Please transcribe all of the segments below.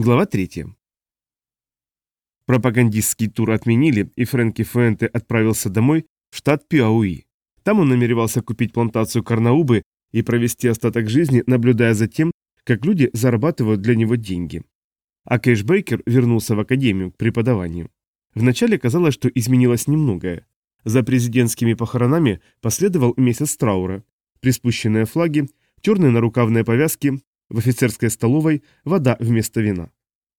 Глава 3. Пропагандистский тур отменили, и Фрэнки Фуэнте отправился домой в штат Пиауи. Там он намеревался купить плантацию Карнаубы и провести остаток жизни, наблюдая за тем, как люди зарабатывают для него деньги. А Кэш Бейкер вернулся в академию к преподаванию. Вначале казалось, что изменилось немногое. За президентскими похоронами последовал месяц траура, приспущенные флаги, черные нарукавные повязки, в офицерской столовой вода вместо вина.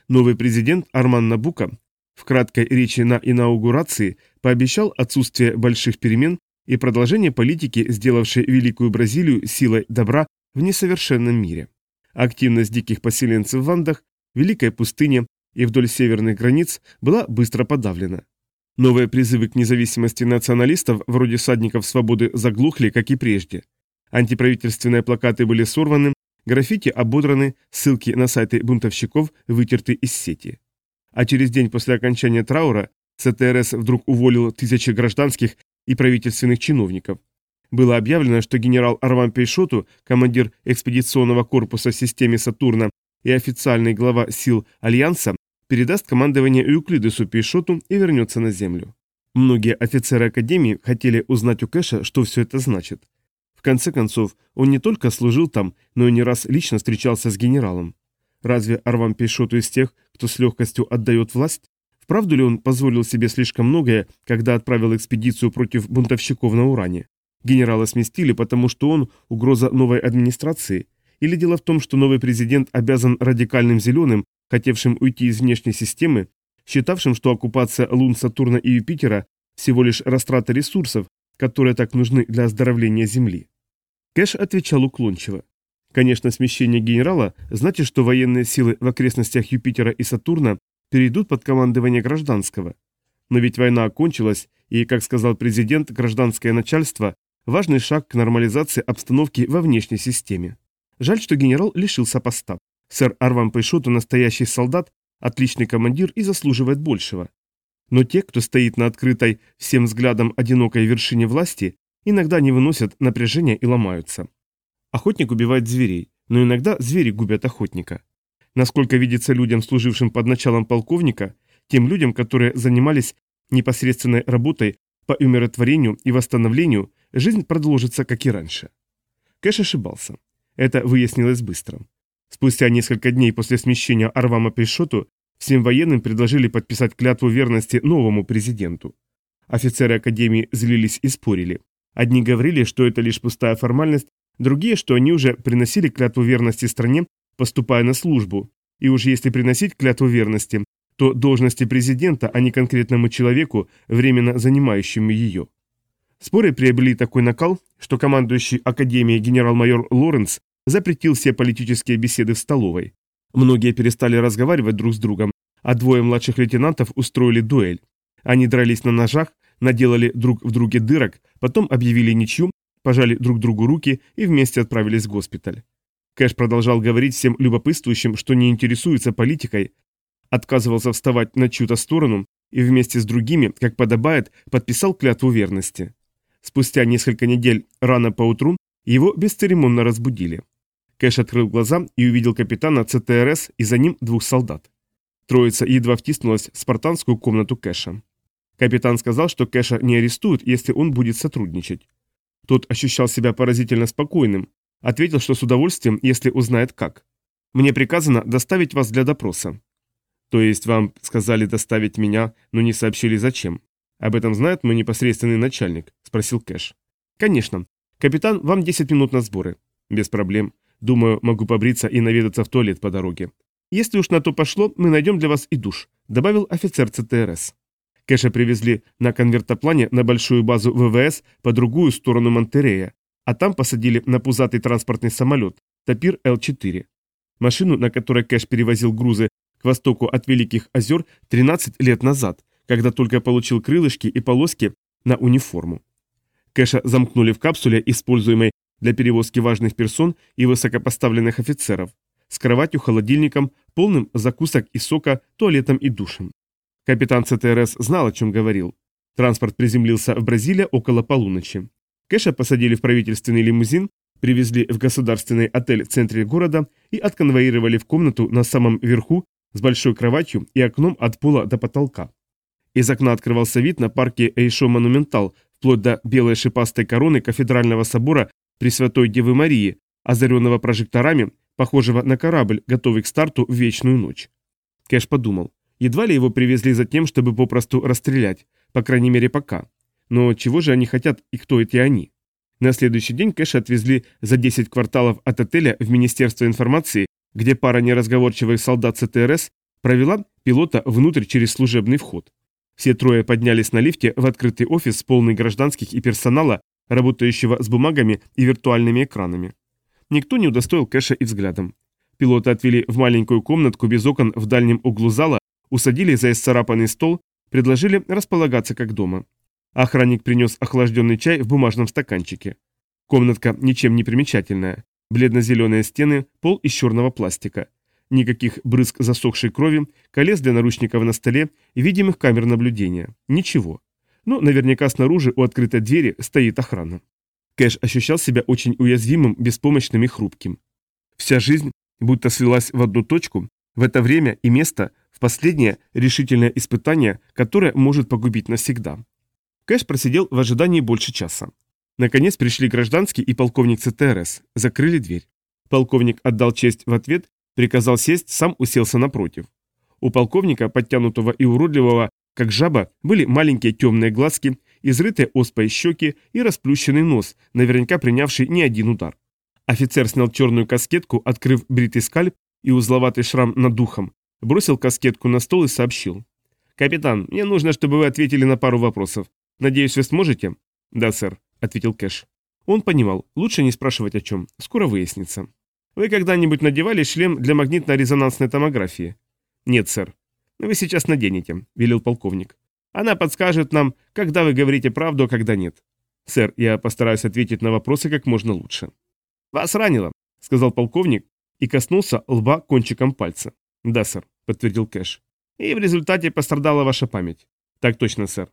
Новый президент Арман Набука в краткой речи на инаугурации пообещал отсутствие больших перемен и продолжение политики, сделавшей Великую Бразилию силой добра в несовершенном мире. Активность диких поселенцев в Андах, Великой пустыне и вдоль северных границ была быстро подавлена. Новые призывы к независимости националистов, вроде садников свободы, заглухли, как и прежде. Антиправительственные плакаты были сорваны, Граффити ободраны, ссылки на сайты бунтовщиков вытерты из сети. А через день после окончания траура ЦТРС вдруг уволил тысячи гражданских и правительственных чиновников. Было объявлено, что генерал Арван Пейшоту, командир экспедиционного корпуса в системе Сатурна и официальный глава сил Альянса, передаст командование Эуклидесу Пейшоту и вернется на Землю. Многие офицеры Академии хотели узнать у Кэша, что все это значит. В конце концов, он не только служил там, но и не раз лично встречался с генералом. Разве Арван Пейшоту из тех, кто с легкостью отдает власть? Вправду ли он позволил себе слишком многое, когда отправил экспедицию против бунтовщиков на Уране? Генерала сместили, потому что он – угроза новой администрации? Или дело в том, что новый президент обязан радикальным зеленым, хотевшим уйти из внешней системы, считавшим, что оккупация лун Сатурна и Юпитера – всего лишь растрата ресурсов, которые так нужны для оздоровления Земли. Кэш отвечал уклончиво. Конечно, смещение генерала значит, что военные силы в окрестностях Юпитера и Сатурна перейдут под командование гражданского. Но ведь война окончилась, и, как сказал президент, гражданское начальство – важный шаг к нормализации обстановки во внешней системе. Жаль, что генерал лишился поста. Сэр Арван Пейшоту настоящий солдат, отличный командир и заслуживает большего. Но те, кто стоит на открытой всем взглядом одинокой вершине власти, иногда не выносят напряжения и ломаются. Охотник убивает зверей, но иногда звери губят охотника. Насколько видится людям, служившим под началом полковника, тем людям, которые занимались непосредственной работой по умиротворению и восстановлению, жизнь продолжится, как и раньше. Кэш ошибался. Это выяснилось быстро. Спустя несколько дней после смещения Арвама Пейшоту Всем военным предложили подписать клятву верности новому президенту. Офицеры Академии злились и спорили. Одни говорили, что это лишь пустая формальность, другие, что они уже приносили клятву верности стране, поступая на службу. И уж если приносить клятву верности, то должности президента, а не конкретному человеку, временно занимающему ее. Споры приобрели такой накал, что командующий Академией генерал-майор Лоренс запретил все политические беседы в столовой. Многие перестали разговаривать друг с другом, а двое младших лейтенантов устроили дуэль. Они дрались на ножах, наделали друг в друге дырок, потом объявили ничью, пожали друг другу руки и вместе отправились в госпиталь. Кэш продолжал говорить всем любопытствующим, что не интересуется политикой, отказывался вставать на чью-то сторону и вместе с другими, как подобает, подписал клятву верности. Спустя несколько недель рано поутру его бесцеремонно разбудили. Кэш открыл глаза и увидел капитана ЦТРС и за ним двух солдат. Троица едва втиснулась в спартанскую комнату Кэша. Капитан сказал, что Кэша не арестуют, если он будет сотрудничать. Тот ощущал себя поразительно спокойным, ответил, что с удовольствием, если узнает как. «Мне приказано доставить вас для допроса». «То есть вам сказали доставить меня, но не сообщили зачем? Об этом знает мой непосредственный начальник?» – спросил Кэш. «Конечно. Капитан, вам 10 минут на сборы». «Без проблем. Думаю, могу побриться и наведаться в туалет по дороге. Если уж на то пошло, мы найдем для вас и душ», — добавил офицер ЦТРС. Кэша привезли на конвертоплане на большую базу ВВС по другую сторону Монтерея, а там посадили на пузатый транспортный самолет Тапир Л-4. Машину, на которой Кэш перевозил грузы к востоку от Великих озер 13 лет назад, когда только получил крылышки и полоски на униформу. Кэша замкнули в капсуле, используемой для перевозки важных персон и высокопоставленных офицеров, с кроватью, холодильником, полным закусок и сока, туалетом и душем. Капитан ЦТРС знал, о чем говорил. Транспорт приземлился в Бразилии около полуночи. Кэша посадили в правительственный лимузин, привезли в государственный отель в центре города и отконвоировали в комнату на самом верху с большой кроватью и окном от пола до потолка. Из окна открывался вид на парке Эйшо Монументал, вплоть до белой шипастой короны кафедрального собора Пресвятой Девы Марии, озаренного прожекторами, похожего на корабль, готовый к старту в вечную ночь. Кэш подумал, едва ли его привезли за тем, чтобы попросту расстрелять, по крайней мере пока. Но чего же они хотят и кто эти они? На следующий день Кэша отвезли за 10 кварталов от отеля в Министерство информации, где пара неразговорчивых солдат ЦТРС провела пилота внутрь через служебный вход. Все трое поднялись на лифте в открытый офис, полный гражданских и персонала, работающего с бумагами и виртуальными экранами. Никто не удостоил Кэша и взглядом. Пилота отвели в маленькую комнатку без окон в дальнем углу зала, усадили за исцарапанный стол, предложили располагаться как дома. Охранник принес охлажденный чай в бумажном стаканчике. Комнатка ничем не примечательная. Бледно-зеленые стены, пол из черного пластика. Никаких брызг засохшей крови, колес для наручников на столе и видимых камер наблюдения. Ничего. Но наверняка снаружи у открытой двери стоит охрана. Кэш ощущал себя очень уязвимым, беспомощным и хрупким. Вся жизнь будто свелась в одну точку, в это время и место, в последнее решительное испытание, которое может погубить навсегда. Кэш просидел в ожидании больше часа. Наконец пришли гражданский и полковник ЦТРС, закрыли дверь. Полковник отдал честь в ответ, приказал сесть, сам уселся напротив. У полковника, подтянутого и уродливого, как жаба, были маленькие темные глазки, изрытые оспой щеки и расплющенный нос, наверняка принявший не один удар. Офицер снял черную каскетку, открыв бритый скальп и узловатый шрам над духом, бросил каскетку на стол и сообщил. «Капитан, мне нужно, чтобы вы ответили на пару вопросов. «Надеюсь, вы сможете?» «Да, сэр», — ответил Кэш. Он понимал, лучше не спрашивать о чем, скоро выяснится. «Вы когда-нибудь надевали шлем для магнитно-резонансной томографии?» «Нет, сэр». «Вы сейчас наденете», — велел полковник. «Она подскажет нам, когда вы говорите правду, а когда нет». «Сэр, я постараюсь ответить на вопросы как можно лучше». «Вас ранило», — сказал полковник и коснулся лба кончиком пальца. «Да, сэр», — подтвердил Кэш. «И в результате пострадала ваша память». «Так точно, сэр».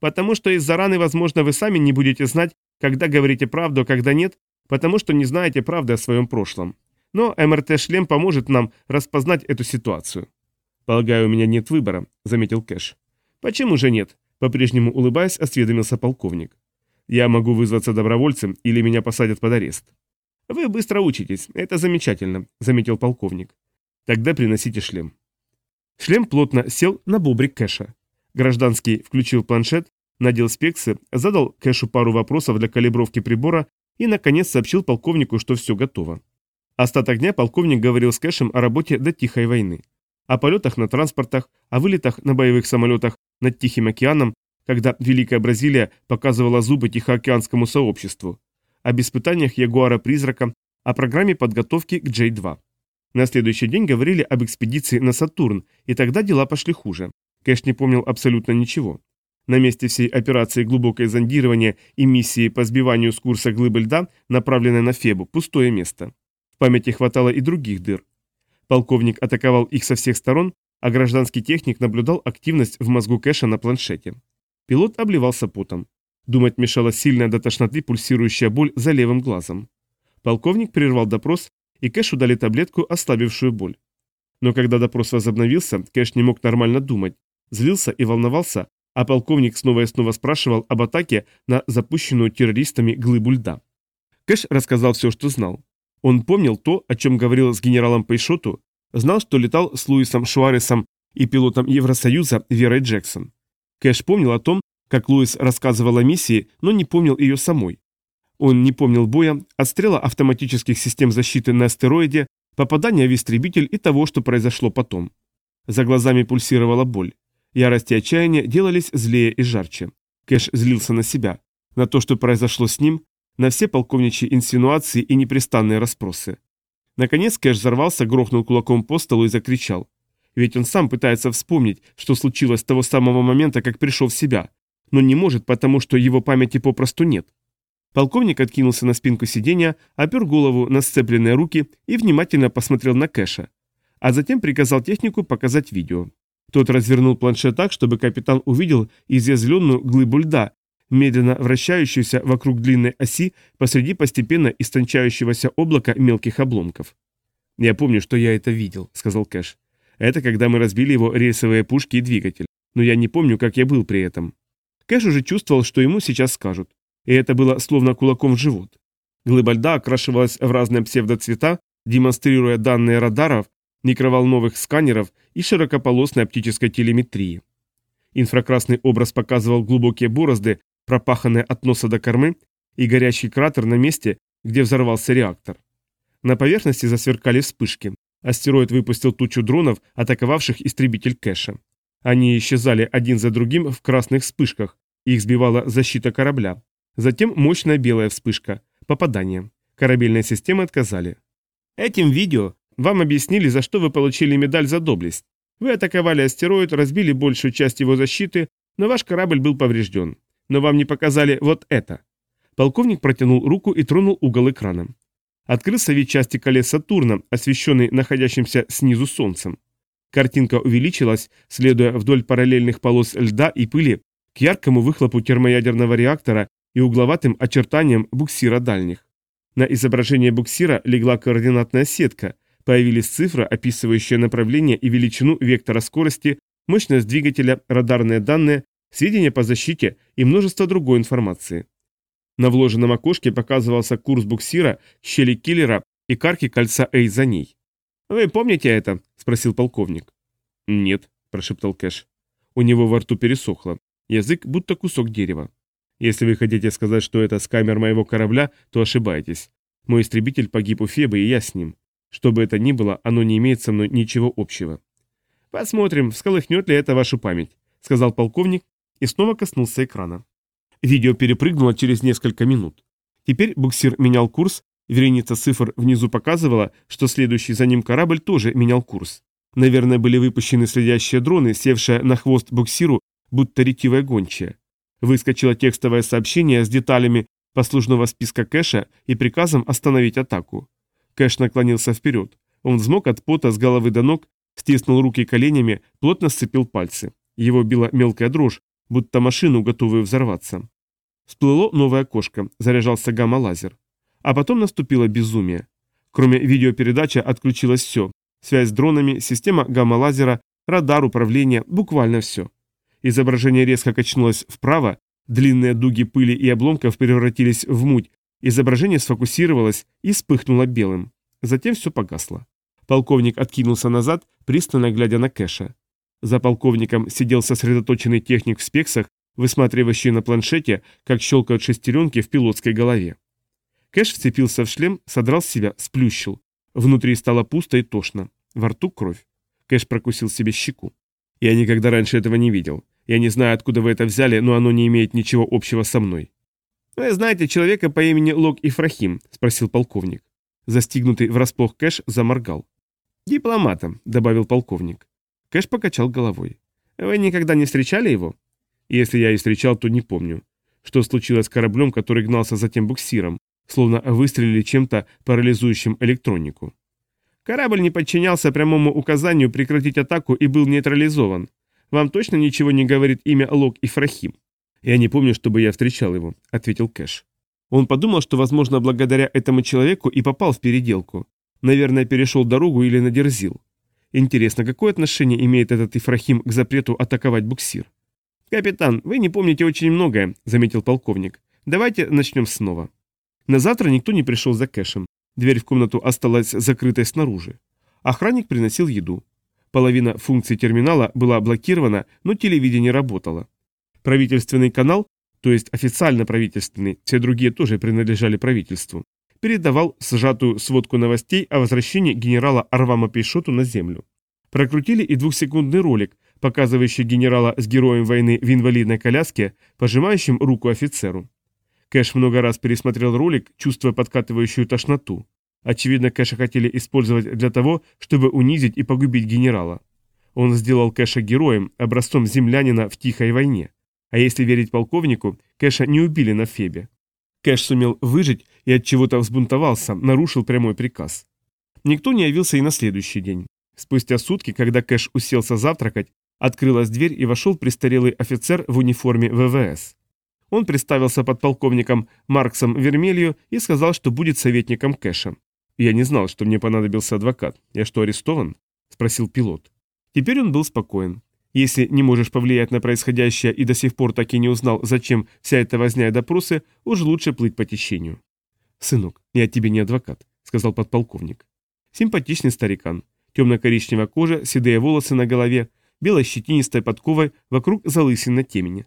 Потому что из-за раны, возможно, вы сами не будете знать, когда говорите правду, а когда нет, потому что не знаете правды о своем прошлом. Но МРТ-шлем поможет нам распознать эту ситуацию. «Полагаю, у меня нет выбора», — заметил Кэш. «Почему же нет?» — по-прежнему улыбаясь, осведомился полковник. «Я могу вызваться добровольцем или меня посадят под арест». «Вы быстро учитесь, это замечательно», — заметил полковник. «Тогда приносите шлем». Шлем плотно сел на бобрик Кэша. Гражданский включил планшет, надел спексы, задал Кэшу пару вопросов для калибровки прибора и, наконец, сообщил полковнику, что все готово. Остаток дня полковник говорил с Кэшем о работе до Тихой войны. О полетах на транспортах, о вылетах на боевых самолетах над Тихим океаном, когда Великая Бразилия показывала зубы Тихоокеанскому сообществу, об испытаниях Ягуара-призрака, о программе подготовки к J-2. На следующий день говорили об экспедиции на Сатурн, и тогда дела пошли хуже. Кэш не помнил абсолютно ничего. На месте всей операции глубокое зондирование и миссии по сбиванию с курса глыбы льда, направленной на Фебу, пустое место. В памяти хватало и других дыр. Полковник атаковал их со всех сторон, а гражданский техник наблюдал активность в мозгу Кэша на планшете. Пилот обливался потом. Думать мешала сильная до тошноты пульсирующая боль за левым глазом. Полковник прервал допрос, и Кэшу дали таблетку, ослабившую боль. Но когда допрос возобновился, Кэш не мог нормально думать, злился и волновался, а полковник снова и снова спрашивал об атаке на запущенную террористами глыбу льда. Кэш рассказал все, что знал. Он помнил то, о чем говорил с генералом Пейшоту, знал, что летал с Луисом Шуаресом и пилотом Евросоюза Верой Джексон. Кэш помнил о том, как Луис рассказывал о миссии, но не помнил ее самой. Он не помнил боя, отстрела автоматических систем защиты на астероиде, попадания в истребитель и того, что произошло потом. За глазами пульсировала боль. Ярость и отчаяние делались злее и жарче. Кэш злился на себя, на то, что произошло с ним, на все полковничьи инсинуации и непрестанные расспросы. Наконец Кэш взорвался, грохнул кулаком по столу и закричал. Ведь он сам пытается вспомнить, что случилось с того самого момента, как пришел в себя, но не может, потому что его памяти попросту нет. Полковник откинулся на спинку сиденья, опер голову на сцепленные руки и внимательно посмотрел на Кэша, а затем приказал технику показать видео. Тот развернул планшет так, чтобы капитан увидел изъязвленную глыбу льда, медленно вращающуюся вокруг длинной оси посреди постепенно истончающегося облака мелких обломков. «Я помню, что я это видел», — сказал Кэш. Это когда мы разбили его рельсовые пушки и двигатель. Но я не помню, как я был при этом. Кэш уже чувствовал, что ему сейчас скажут. И это было словно кулаком в живот. Глыба льда окрашивалась в разные псевдоцвета, демонстрируя данные радаров, микроволновых сканеров и широкополосной оптической телеметрии. Инфракрасный образ показывал глубокие борозды, пропаханные от носа до кормы, и горящий кратер на месте, где взорвался реактор. На поверхности засверкали вспышки. Астероид выпустил тучу дронов, атаковавших истребитель Кэша. Они исчезали один за другим в красных вспышках, их сбивала защита корабля. Затем мощная белая вспышка. Попадание. Корабельные системы отказали. Этим видео вам объяснили, за что вы получили медаль за доблесть. Вы атаковали астероид, разбили большую часть его защиты, но ваш корабль был поврежден. Но вам не показали вот это. Полковник протянул руку и тронул угол экрана. Открылся вид части колес Сатурна, освещенный находящимся снизу Солнцем. Картинка увеличилась, следуя вдоль параллельных полос льда и пыли к яркому выхлопу термоядерного реактора и угловатым очертаниям буксира дальних. На изображение буксира легла координатная сетка, появились цифры, описывающие направление и величину вектора скорости, мощность двигателя, радарные данные, сведения по защите и множество другой информации. На вложенном окошке показывался курс буксира, щели киллера и карки кольца Эй за ней. «Вы помните это?» – спросил полковник. «Нет», – прошептал Кэш. У него во рту пересохло. Язык будто кусок дерева. «Если вы хотите сказать, что это с камер моего корабля, то ошибаетесь. Мой истребитель погиб у Фебы, и я с ним. Что бы это ни было, оно не имеет со мной ничего общего». «Посмотрим, всколыхнет ли это вашу память», – сказал полковник и снова коснулся экрана. Видео перепрыгнуло через несколько минут. Теперь буксир менял курс, вереница цифр внизу показывала, что следующий за ним корабль тоже менял курс. Наверное, были выпущены следящие дроны, севшие на хвост буксиру, будто ретивая гончая. Выскочило текстовое сообщение с деталями послужного списка кэша и приказом остановить атаку. Кэш наклонился вперед. Он взмок от пота с головы до ног, стиснул руки коленями, плотно сцепил пальцы. Его била мелкая дрожь, будто машину, готовую взорваться. Всплыло новое окошко, заряжался гамма-лазер. А потом наступило безумие. Кроме видеопередачи отключилось все. Связь с дронами, система гамма-лазера, радар управления, буквально все. Изображение резко качнулось вправо, длинные дуги пыли и обломков превратились в муть, изображение сфокусировалось и вспыхнуло белым. Затем все погасло. Полковник откинулся назад, пристально глядя на Кэша. За полковником сидел сосредоточенный техник в спексах, высматривающий на планшете, как щелкают шестеренки в пилотской голове. Кэш вцепился в шлем, содрал с себя, сплющил. Внутри стало пусто и тошно. Во рту кровь. Кэш прокусил себе щеку. «Я никогда раньше этого не видел. Я не знаю, откуда вы это взяли, но оно не имеет ничего общего со мной». «Вы знаете человека по имени Лок Ифрахим?» – спросил полковник. Застигнутый врасплох Кэш заморгал. «Дипломатом», – добавил полковник. Кэш покачал головой. «Вы никогда не встречали его?» «Если я и встречал, то не помню. Что случилось с кораблем, который гнался за тем буксиром, словно выстрелили чем-то парализующим электронику?» «Корабль не подчинялся прямому указанию прекратить атаку и был нейтрализован. Вам точно ничего не говорит имя Лок и Фрахим?» «Я не помню, чтобы я встречал его», — ответил Кэш. Он подумал, что, возможно, благодаря этому человеку и попал в переделку. Наверное, перешел дорогу или надерзил. Интересно, какое отношение имеет этот Ифрахим к запрету атаковать буксир? «Капитан, вы не помните очень многое», — заметил полковник. «Давайте начнем снова». На завтра никто не пришел за кэшем. Дверь в комнату осталась закрытой снаружи. Охранник приносил еду. Половина функций терминала была блокирована, но телевидение работало. Правительственный канал, то есть официально правительственный, все другие тоже принадлежали правительству, передавал сжатую сводку новостей о возвращении генерала Арвама Пейшоту на землю. Прокрутили и двухсекундный ролик, показывающий генерала с героем войны в инвалидной коляске, пожимающим руку офицеру. Кэш много раз пересмотрел ролик, чувствуя подкатывающую тошноту. Очевидно, Кэша хотели использовать для того, чтобы унизить и погубить генерала. Он сделал Кэша героем, образцом землянина в тихой войне. А если верить полковнику, Кэша не убили на Фебе. Кэш сумел выжить и от чего-то взбунтовался, нарушил прямой приказ. Никто не явился и на следующий день. Спустя сутки, когда Кэш уселся завтракать, открылась дверь и вошел престарелый офицер в униформе ВВС. Он представился подполковником Марксом Вермелью и сказал, что будет советником Кэша. «Я не знал, что мне понадобился адвокат. Я что, арестован?» – спросил пилот. Теперь он был спокоен. Если не можешь повлиять на происходящее и до сих пор так и не узнал, зачем вся эта возня и допросы, уж лучше плыть по течению. «Сынок, я тебе не адвокат», — сказал подполковник. Симпатичный старикан. Темно-коричневая кожа, седые волосы на голове, белой щетинистой подковой вокруг залысин на темени.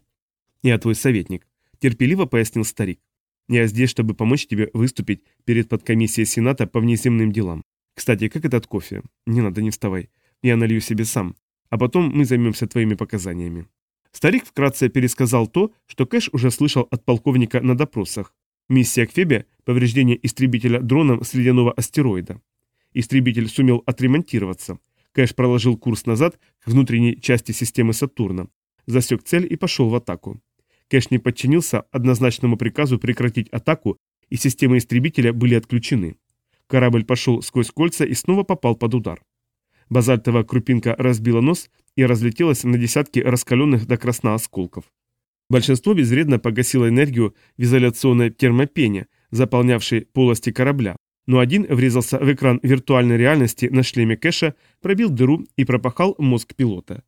«Я твой советник», — терпеливо пояснил старик. «Я здесь, чтобы помочь тебе выступить перед подкомиссией Сената по внеземным делам. Кстати, как этот кофе? Не надо, не вставай. Я налью себе сам, а потом мы займемся твоими показаниями». Старик вкратце пересказал то, что Кэш уже слышал от полковника на допросах. Миссия к Фебе – повреждение истребителя дроном с ледяного астероида. Истребитель сумел отремонтироваться. Кэш проложил курс назад к внутренней части системы Сатурна, засек цель и пошел в атаку. Кэш не подчинился однозначному приказу прекратить атаку, и системы истребителя были отключены. Корабль пошел сквозь кольца и снова попал под удар. Базальтовая крупинка разбила нос и разлетелась на десятки раскаленных до красна осколков. Большинство безвредно погасило энергию в изоляционной термопене, заполнявшей полости корабля, но один врезался в экран виртуальной реальности на шлеме Кэша, пробил дыру и пропахал мозг пилота.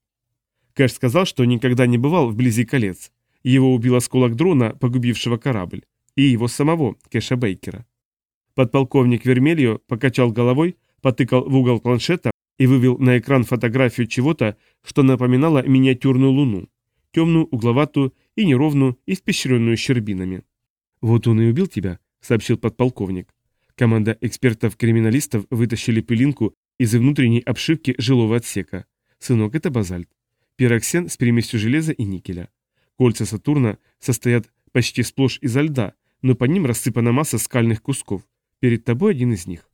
Кэш сказал, что никогда не бывал вблизи колец. Его убил осколок дрона, погубившего корабль, и его самого, Кэша Бейкера. Подполковник Вермельо покачал головой, потыкал в угол планшета и вывел на экран фотографию чего-то, что напоминало миниатюрную луну, темную, угловатую и неровную, испещренную щербинами. «Вот он и убил тебя», — сообщил подполковник. Команда экспертов-криминалистов вытащили пылинку из внутренней обшивки жилого отсека. Сынок, это базальт. Пироксен с примесью железа и никеля. Кольца Сатурна состоят почти сплошь изо льда, но под ним рассыпана масса скальных кусков. Перед тобой один из них.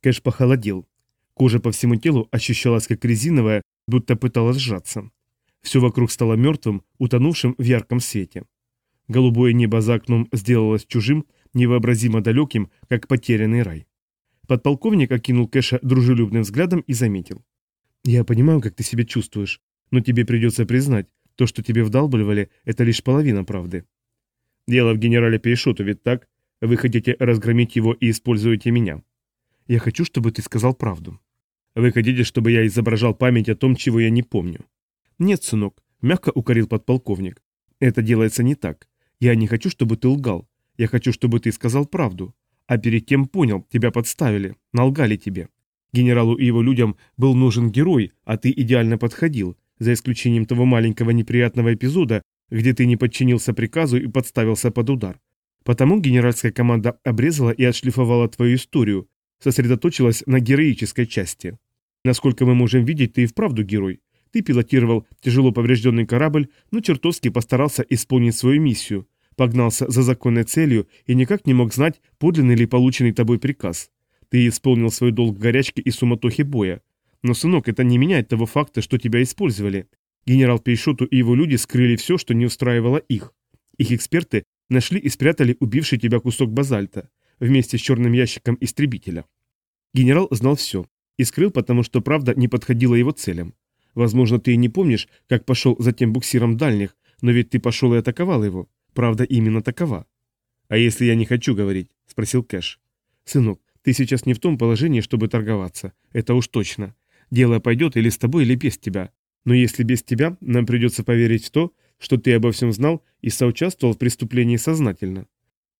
Кэш похолодел. Кожа по всему телу ощущалась как резиновая, будто пыталась сжаться. Все вокруг стало мертвым, утонувшим в ярком свете. Голубое небо за окном сделалось чужим, невообразимо далеким, как потерянный рай. Подполковник окинул Кэша дружелюбным взглядом и заметил. «Я понимаю, как ты себя чувствуешь, но тебе придется признать, то, что тебе вдалбливали, это лишь половина правды. Дело в генерале Пейшоту, ведь так? Вы хотите разгромить его и используете меня. Я хочу, чтобы ты сказал правду. Вы хотите, чтобы я изображал память о том, чего я не помню? Нет, сынок, мягко укорил подполковник. Это делается не так. Я не хочу, чтобы ты лгал. Я хочу, чтобы ты сказал правду. А перед тем понял, тебя подставили, налгали тебе. Генералу и его людям был нужен герой, а ты идеально подходил, за исключением того маленького неприятного эпизода, где ты не подчинился приказу и подставился под удар. Потому генеральская команда обрезала и отшлифовала твою историю, сосредоточилась на героической части. Насколько мы можем видеть, ты и вправду герой. Ты пилотировал тяжело поврежденный корабль, но чертовски постарался исполнить свою миссию, погнался за законной целью и никак не мог знать, подлинный ли полученный тобой приказ. Ты исполнил свой долг в горячке и суматохе боя. Но, сынок, это не меняет того факта, что тебя использовали. Генерал Пейшоту и его люди скрыли все, что не устраивало их. Их эксперты нашли и спрятали убивший тебя кусок базальта вместе с черным ящиком истребителя. Генерал знал все и скрыл, потому что правда не подходила его целям. Возможно, ты и не помнишь, как пошел за тем буксиром дальних, но ведь ты пошел и атаковал его. Правда именно такова. «А если я не хочу говорить?» – спросил Кэш. «Сынок, ты сейчас не в том положении, чтобы торговаться. Это уж точно. Дело пойдет или с тобой, или без тебя. Но если без тебя, нам придется поверить в то, что ты обо всем знал и соучаствовал в преступлении сознательно.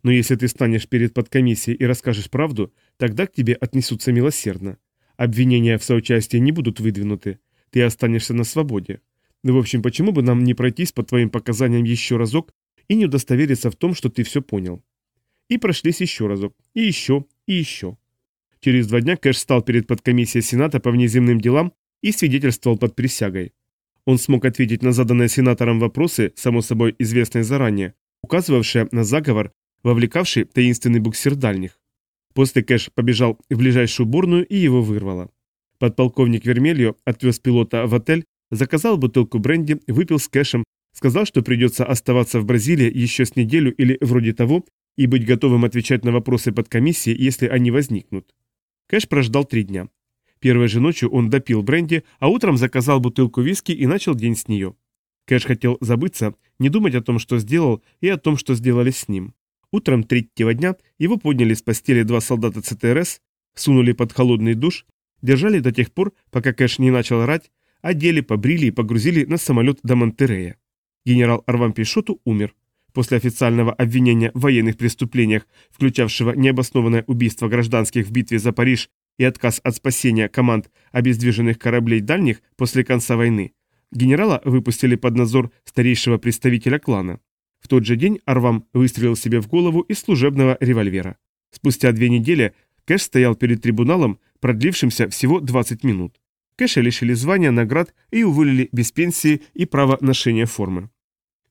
Но если ты станешь перед подкомиссией и расскажешь правду, тогда к тебе отнесутся милосердно. Обвинения в соучастии не будут выдвинуты. Ты останешься на свободе. Ну, в общем, почему бы нам не пройтись по твоим показаниям еще разок и не удостовериться в том, что ты все понял? И прошлись еще разок, и еще, и еще. Через два дня Кэш стал перед подкомиссией Сената по внеземным делам и свидетельствовал под присягой. Он смог ответить на заданные сенатором вопросы, само собой известные заранее, указывавшие на заговор, вовлекавший таинственный буксир дальних. После Кэш побежал в ближайшую уборную и его вырвало. Подполковник Вермельо отвез пилота в отель, заказал бутылку бренди, выпил с Кэшем, сказал, что придется оставаться в Бразилии еще с неделю или вроде того и быть готовым отвечать на вопросы подкомиссии, если они возникнут. Кэш прождал три дня. Первой же ночью он допил бренди, а утром заказал бутылку виски и начал день с нее. Кэш хотел забыться, не думать о том, что сделал, и о том, что сделали с ним. Утром третьего дня его подняли с постели два солдата ЦТРС, сунули под холодный душ, держали до тех пор, пока Кэш не начал орать, одели, побрили и погрузили на самолет до Монтерея. Генерал Арвам Пейшоту умер. После официального обвинения в военных преступлениях, включавшего необоснованное убийство гражданских в битве за Париж и отказ от спасения команд обездвиженных кораблей дальних после конца войны, генерала выпустили под надзор старейшего представителя клана. В тот же день Арвам выстрелил себе в голову из служебного револьвера. Спустя две недели Кэш стоял перед трибуналом, продлившимся всего 20 минут. Кэша лишили звания, наград и уволили без пенсии и права ношения формы.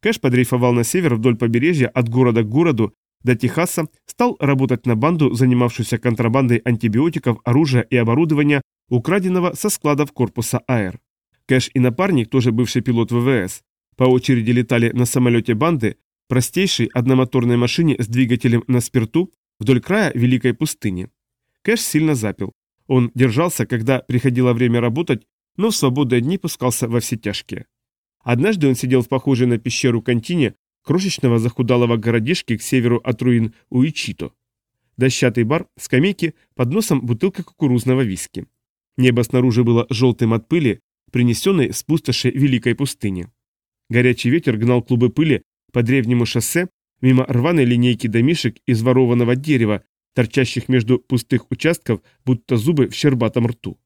Кэш подрейфовал на север вдоль побережья от города к городу до Техаса, стал работать на банду, занимавшуюся контрабандой антибиотиков, оружия и оборудования, украденного со складов корпуса АЭР. Кэш и напарник, тоже бывший пилот ВВС, по очереди летали на самолете банды, простейшей одномоторной машине с двигателем на спирту вдоль края Великой пустыни. Кэш сильно запил. Он держался, когда приходило время работать, но в свободные дни пускался во все тяжкие. Однажды он сидел в похожей на пещеру контине крошечного захудалого городишки к северу от руин Уичито. Дощатый бар, скамейки, под носом бутылка кукурузного виски. Небо снаружи было желтым от пыли, принесенной с пустоши Великой пустыни. Горячий ветер гнал клубы пыли по древнему шоссе мимо рваной линейки домишек из ворованного дерева, торчащих между пустых участков, будто зубы в щербатом рту.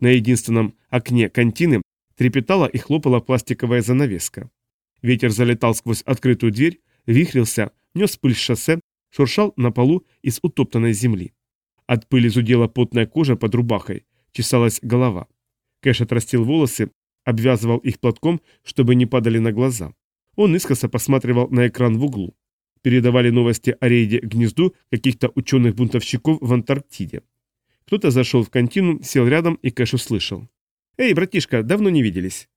На единственном окне контины трепетала и хлопала пластиковая занавеска. Ветер залетал сквозь открытую дверь, вихрился, нес пыль с шоссе, шуршал на полу из утоптанной земли. От пыли зудела потная кожа под рубахой, чесалась голова. Кэш отрастил волосы, обвязывал их платком, чтобы не падали на глаза. Он искоса посматривал на экран в углу. Передавали новости о рейде гнезду каких-то ученых-бунтовщиков в Антарктиде. Кто-то зашел в контину, сел рядом и Кэш услышал. «Эй, братишка, давно не виделись».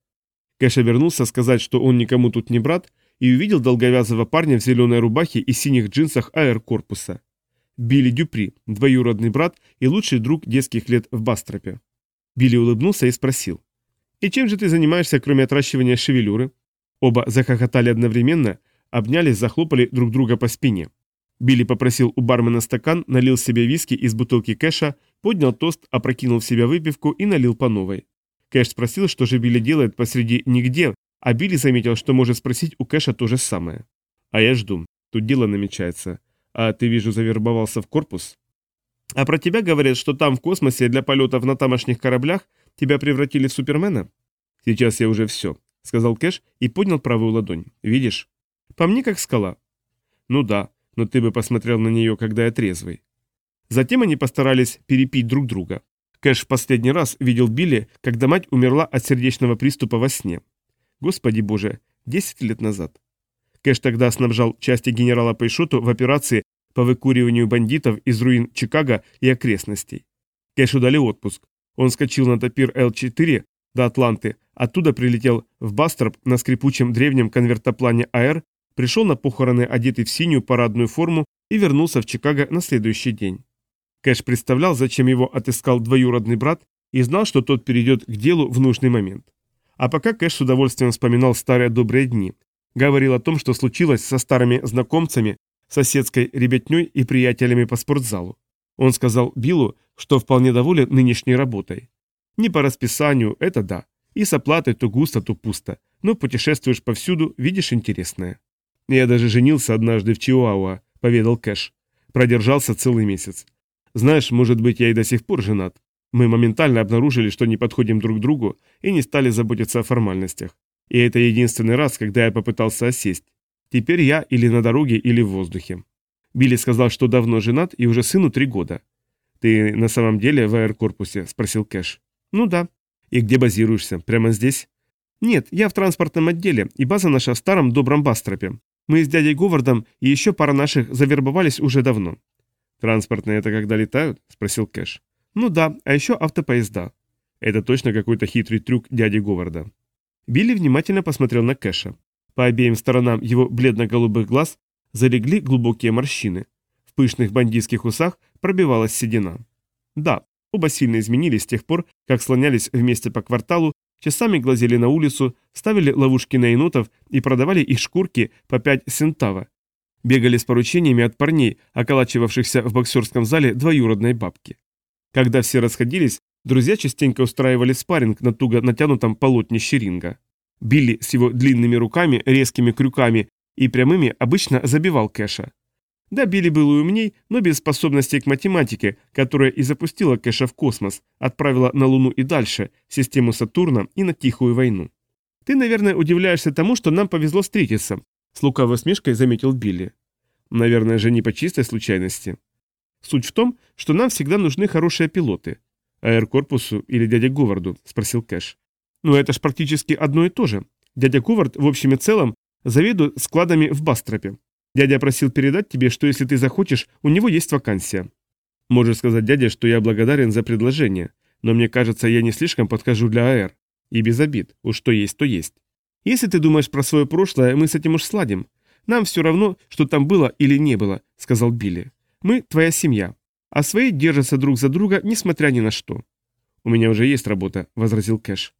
Кэш вернулся сказать, что он никому тут не брат, и увидел долговязого парня в зеленой рубахе и синих джинсах аэр-корпуса. Билли Дюпри, двоюродный брат и лучший друг детских лет в Бастропе. Билли улыбнулся и спросил. «И чем же ты занимаешься, кроме отращивания шевелюры?» Оба захохотали одновременно, обнялись, захлопали друг друга по спине. Билли попросил у бармена стакан, налил себе виски из бутылки кэша, поднял тост, опрокинул в себя выпивку и налил по новой. Кэш спросил, что же Билли делает посреди нигде, а Билли заметил, что может спросить у Кэша то же самое. «А я жду. Тут дело намечается. А ты, вижу, завербовался в корпус?» «А про тебя говорят, что там, в космосе, для полетов на тамошних кораблях, тебя превратили в Супермена?» «Сейчас я уже все», — сказал Кэш и поднял правую ладонь. «Видишь?» «По мне как скала». «Ну да, но ты бы посмотрел на нее, когда я трезвый». Затем они постарались перепить друг друга. Кэш в последний раз видел Билли, когда мать умерла от сердечного приступа во сне. Господи боже, 10 лет назад. Кэш тогда снабжал части генерала Пейшоту в операции по выкуриванию бандитов из руин Чикаго и окрестностей. Кэшу дали отпуск. Он скочил на топир Л-4 до Атланты, оттуда прилетел в Бастроп на скрипучем древнем конвертоплане АР, пришел на похороны одетый в синюю парадную форму и вернулся в Чикаго на следующий день. Кэш представлял, зачем его отыскал двоюродный брат и знал, что тот перейдет к делу в нужный момент. А пока Кэш с удовольствием вспоминал старые добрые дни. Говорил о том, что случилось со старыми знакомцами, соседской ребятней и приятелями по спортзалу. Он сказал Биллу, что вполне доволен нынешней работой. Не по расписанию, это да. И с оплатой то густо, то пусто. Но путешествуешь повсюду, видишь интересное. Я даже женился однажды в Чиуауа, поведал Кэш. Продержался целый месяц. Знаешь, может быть, я и до сих пор женат. Мы моментально обнаружили, что не подходим друг другу, и не стали заботиться о формальностях. И это единственный раз, когда я попытался осесть. Теперь я или на дороге, или в воздухе. Билли сказал, что давно женат и уже сыну три года. «Ты на самом деле в аэрокорпусе?» – спросил Кэш. «Ну да». «И где базируешься? Прямо здесь?» «Нет, я в транспортном отделе, и база наша в старом добром Бастропе. Мы с дядей Говардом и еще пара наших завербовались уже давно. «Транспортные это когда летают?» – спросил Кэш. «Ну да, а еще автопоезда». Это точно какой-то хитрый трюк дяди Говарда. Билли внимательно посмотрел на Кэша. По обеим сторонам его бледно-голубых глаз залегли глубокие морщины. В пышных бандитских усах пробивалась седина. Да, оба сильно изменились с тех пор, как слонялись вместе по кварталу, часами глазели на улицу, ставили ловушки на енотов и продавали их шкурки по 5 сентава, Бегали с поручениями от парней, околачивавшихся в боксерском зале двоюродной бабки. Когда все расходились, Друзья частенько устраивали спарринг на туго натянутом полотнище ринга. Билли с его длинными руками, резкими крюками и прямыми обычно забивал Кэша. Да, Билли был умней, но без способностей к математике, которая и запустила Кэша в космос, отправила на Луну и дальше, систему Сатурна и на Тихую войну. «Ты, наверное, удивляешься тому, что нам повезло встретиться», с лукавой смешкой заметил Билли. «Наверное же не по чистой случайности. Суть в том, что нам всегда нужны хорошие пилоты. Аэркорпусу или дяде Говарду?» – спросил Кэш. «Ну это ж практически одно и то же. Дядя Говард в общем и целом заведует складами в Бастропе. Дядя просил передать тебе, что если ты захочешь, у него есть вакансия. Можешь сказать дяде, что я благодарен за предложение, но мне кажется, я не слишком подхожу для АР. И без обид, уж что есть, то есть. Если ты думаешь про свое прошлое, мы с этим уж сладим. Нам все равно, что там было или не было, сказал Билли. Мы твоя семья, а свои держатся друг за друга, несмотря ни на что. У меня уже есть работа, возразил Кэш.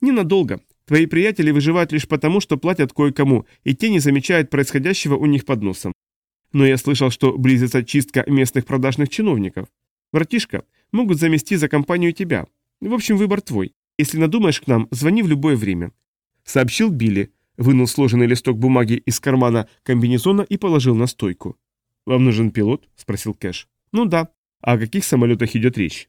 Ненадолго. Твои приятели выживают лишь потому, что платят кое-кому, и те не замечают происходящего у них под носом. Но я слышал, что близится чистка местных продажных чиновников. Братишка, могут замести за компанию тебя. В общем, выбор твой. Если надумаешь к нам, звони в любое время. Сообщил Билли, вынул сложенный листок бумаги из кармана комбинезона и положил на стойку. «Вам нужен пилот?» – спросил Кэш. «Ну да. А о каких самолетах идет речь?»